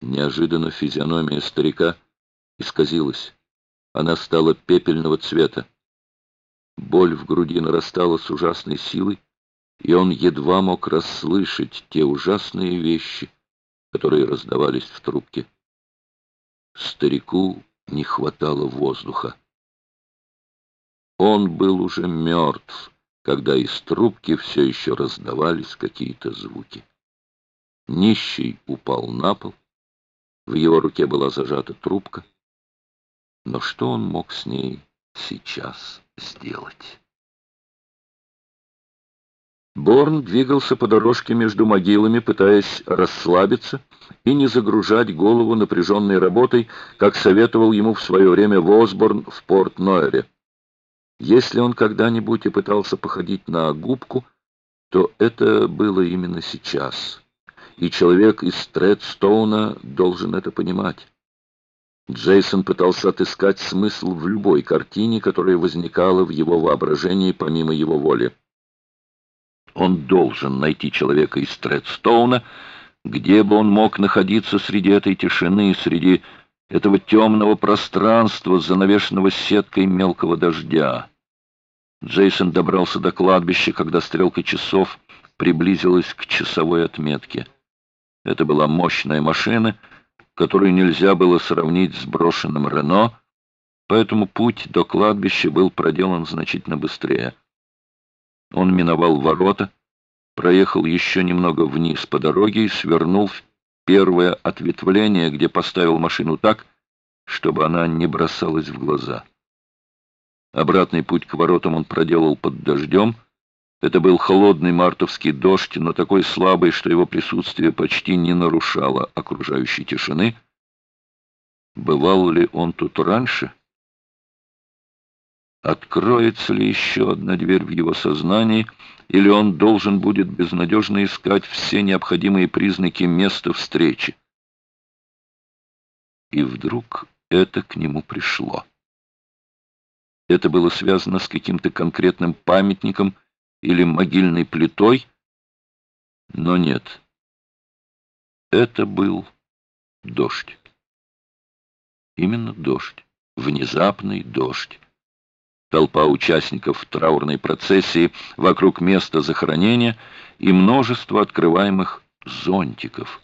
Неожиданно физиономия старика исказилась. Она стала пепельного цвета. Боль в груди нарастала с ужасной силой, и он едва мог расслышать те ужасные вещи, которые раздавались в трубке. Старику не хватало воздуха. Он был уже мертв, когда из трубки все еще раздавались какие-то звуки. Нищий упал на пол, в его руке была зажата трубка. Но что он мог с ней сейчас сделать? Борн двигался по дорожке между могилами, пытаясь расслабиться и не загружать голову напряженной работой, как советовал ему в свое время Восборн в Порт-Нойере. Если он когда-нибудь и пытался походить на губку, то это было именно сейчас. И человек из Тредстоуна должен это понимать. Джейсон пытался отыскать смысл в любой картине, которая возникала в его воображении помимо его воли. Он должен найти человека из Тредстоуна, где бы он мог находиться среди этой тишины, среди этого темного пространства, занавешенного сеткой мелкого дождя. Джейсон добрался до кладбища, когда стрелка часов приблизилась к часовой отметке. Это была мощная машина, которую нельзя было сравнить с брошенным Рено, поэтому путь до кладбища был проделан значительно быстрее. Он миновал ворота, проехал еще немного вниз по дороге и свернул в первое ответвление, где поставил машину так, чтобы она не бросалась в глаза. Обратный путь к воротам он проделал под дождем, это был холодный мартовский дождь, но такой слабый, что его присутствие почти не нарушало окружающей тишины. Бывал ли он тут раньше? Откроется ли еще одна дверь в его сознании, или он должен будет безнадежно искать все необходимые признаки места встречи? И вдруг это к нему пришло. Это было связано с каким-то конкретным памятником, или могильной плитой, но нет. Это был дождь. Именно дождь. Внезапный дождь. Толпа участников траурной процессии вокруг места захоронения и множество открываемых зонтиков.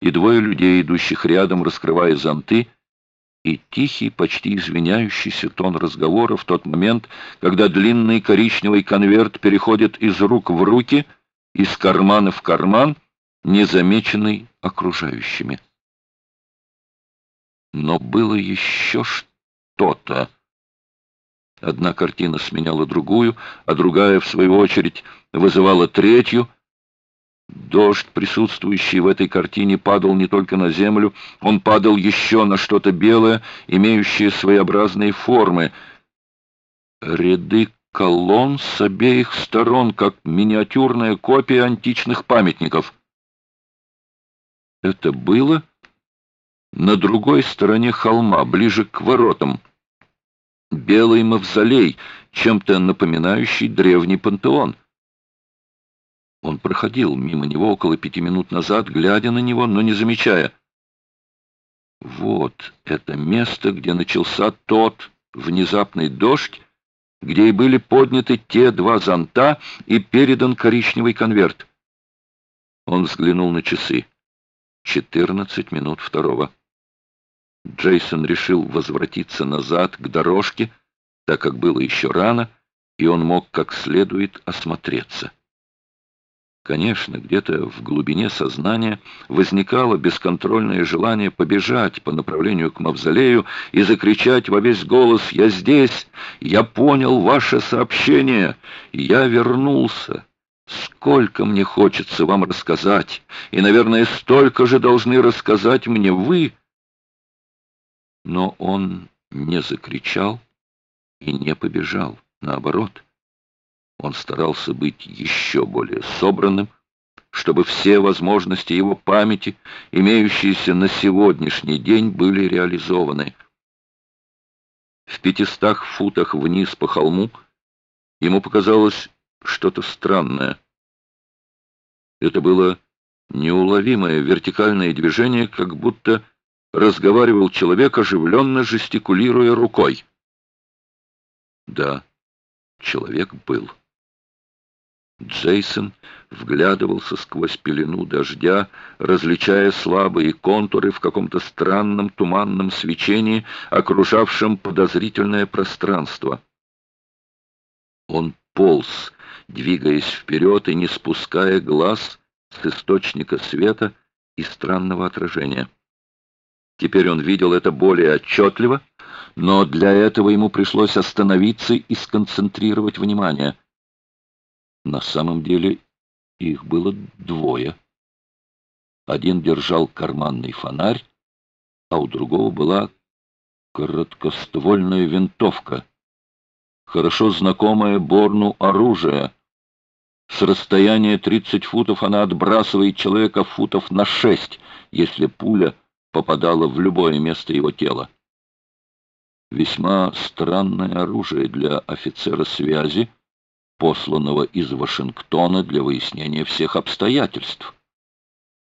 И двое людей, идущих рядом, раскрывая зонты, и тихий, почти извиняющийся тон разговора в тот момент, когда длинный коричневый конверт переходит из рук в руки, из кармана в карман, незамеченный окружающими. Но было еще что-то. Одна картина сменяла другую, а другая, в свою очередь, вызывала третью — Дождь, присутствующий в этой картине, падал не только на землю, он падал еще на что-то белое, имеющее своеобразные формы. Ряды колонн с обеих сторон, как миниатюрная копия античных памятников. Это было на другой стороне холма, ближе к воротам. Белый мавзолей, чем-то напоминающий древний пантеон. Он проходил мимо него около пяти минут назад, глядя на него, но не замечая. Вот это место, где начался тот внезапный дождь, где и были подняты те два зонта и передан коричневый конверт. Он взглянул на часы. Четырнадцать минут второго. Джейсон решил возвратиться назад к дорожке, так как было еще рано, и он мог как следует осмотреться. Конечно, где-то в глубине сознания возникало бесконтрольное желание побежать по направлению к мавзолею и закричать во весь голос «Я здесь! Я понял ваше сообщение! Я вернулся!» Сколько мне хочется вам рассказать, и, наверное, столько же должны рассказать мне вы. Но он не закричал и не побежал, наоборот. Он старался быть еще более собранным, чтобы все возможности его памяти, имеющиеся на сегодняшний день, были реализованы. В пятистах футах вниз по холму ему показалось что-то странное. Это было Неуловимое вертикальное движение, как будто разговаривал человек, оживленно жестикулируя рукой. Да, человек был. Джейсон вглядывался сквозь пелену дождя, различая слабые контуры в каком-то странном туманном свечении, окружавшем подозрительное пространство. Он полз, двигаясь вперед и не спуская глаз с источника света и странного отражения. Теперь он видел это более отчетливо, но для этого ему пришлось остановиться и сконцентрировать внимание. На самом деле их было двое. Один держал карманный фонарь, а у другого была короткоствольная винтовка, хорошо знакомое Борну оружие. С расстояния 30 футов она отбрасывает человека футов на 6, если пуля попадала в любое место его тела. Весьма странное оружие для офицера связи, посланного из Вашингтона для выяснения всех обстоятельств.